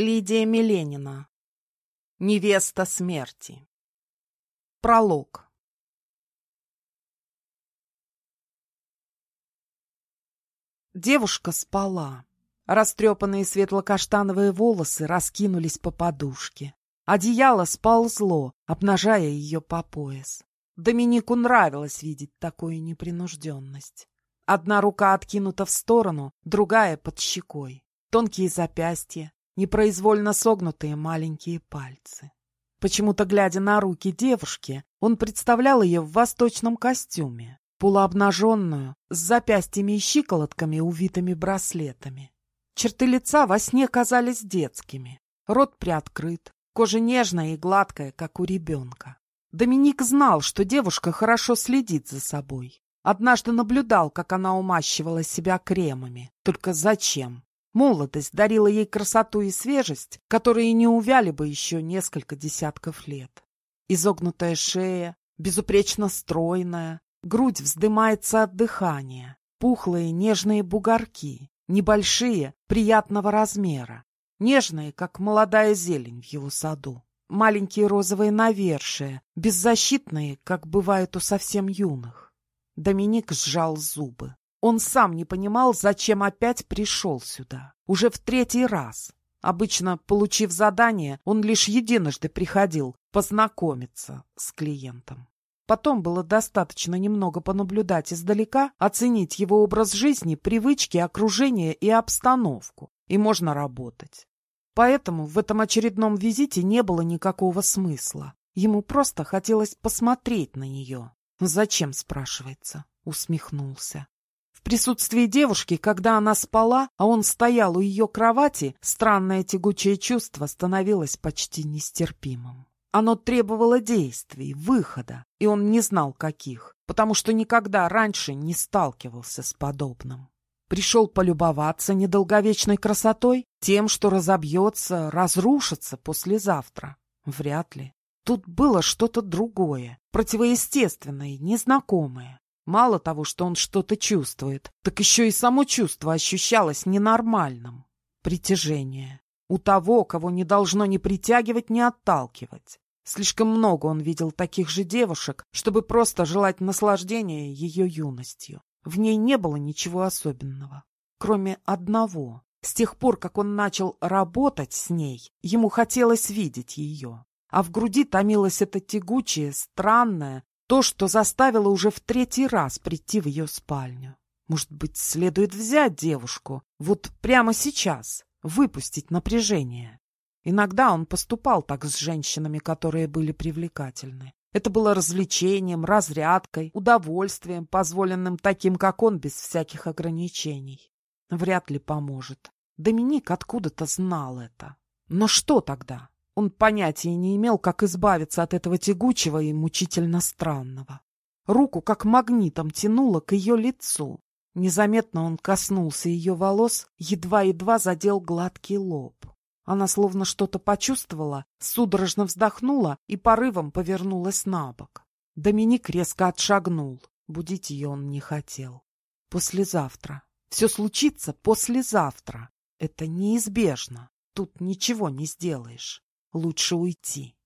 Лидия Миленина. Невеста смерти. Пролог. Девушка спала. Растрепанные светло-каштановые волосы раскинулись по подушке. Одеяло сползло, обнажая ее по пояс. Доминику нравилось видеть такую непринужденность. Одна рука откинута в сторону, другая под щекой. Тонкие запястья, непроизвольно согнутые маленькие пальцы. Почему-то, глядя на руки девушки, он представлял ее в восточном костюме, полуобнаженную, с запястьями и щиколотками, увитыми браслетами. Черты лица во сне казались детскими. Рот приоткрыт, кожа нежная и гладкая, как у ребенка. Доминик знал, что девушка хорошо следит за собой. Однажды наблюдал, как она умащивала себя кремами. Только зачем? Молодость дарила ей красоту и свежесть, которые не увяли бы еще несколько десятков лет. Изогнутая шея, безупречно стройная, грудь вздымается от дыхания, пухлые нежные бугорки, небольшие, приятного размера, нежные, как молодая зелень в его саду, маленькие розовые навершия, беззащитные, как бывает у совсем юных. Доминик сжал зубы. Он сам не понимал, зачем опять пришел сюда. Уже в третий раз. Обычно, получив задание, он лишь единожды приходил познакомиться с клиентом. Потом было достаточно немного понаблюдать издалека, оценить его образ жизни, привычки, окружение и обстановку, и можно работать. Поэтому в этом очередном визите не было никакого смысла. Ему просто хотелось посмотреть на нее. «Зачем?» — спрашивается. Усмехнулся. Присутствии девушки, когда она спала, а он стоял у ее кровати, странное тягучее чувство становилось почти нестерпимым. Оно требовало действий, выхода, и он не знал каких, потому что никогда раньше не сталкивался с подобным. Пришел полюбоваться недолговечной красотой, тем, что разобьется, разрушится послезавтра. Вряд ли. Тут было что-то другое, противоестественное, незнакомое. Мало того, что он что-то чувствует, так еще и само чувство ощущалось ненормальным. Притяжение. У того, кого не должно ни притягивать, ни отталкивать. Слишком много он видел таких же девушек, чтобы просто желать наслаждения ее юностью. В ней не было ничего особенного, кроме одного. С тех пор, как он начал работать с ней, ему хотелось видеть ее. А в груди томилось это тягучее, странное, то, что заставило уже в третий раз прийти в ее спальню. Может быть, следует взять девушку вот прямо сейчас, выпустить напряжение. Иногда он поступал так с женщинами, которые были привлекательны. Это было развлечением, разрядкой, удовольствием, позволенным таким, как он, без всяких ограничений. Вряд ли поможет. Доминик откуда-то знал это. Но что тогда? Он понятия не имел, как избавиться от этого тягучего и мучительно странного. Руку как магнитом тянуло к ее лицу. Незаметно он коснулся ее волос, едва-едва задел гладкий лоб. Она словно что-то почувствовала, судорожно вздохнула и порывом повернулась на бок. Доминик резко отшагнул. Будить ее он не хотел. Послезавтра. Все случится послезавтра. Это неизбежно. Тут ничего не сделаешь. Лучше уйти.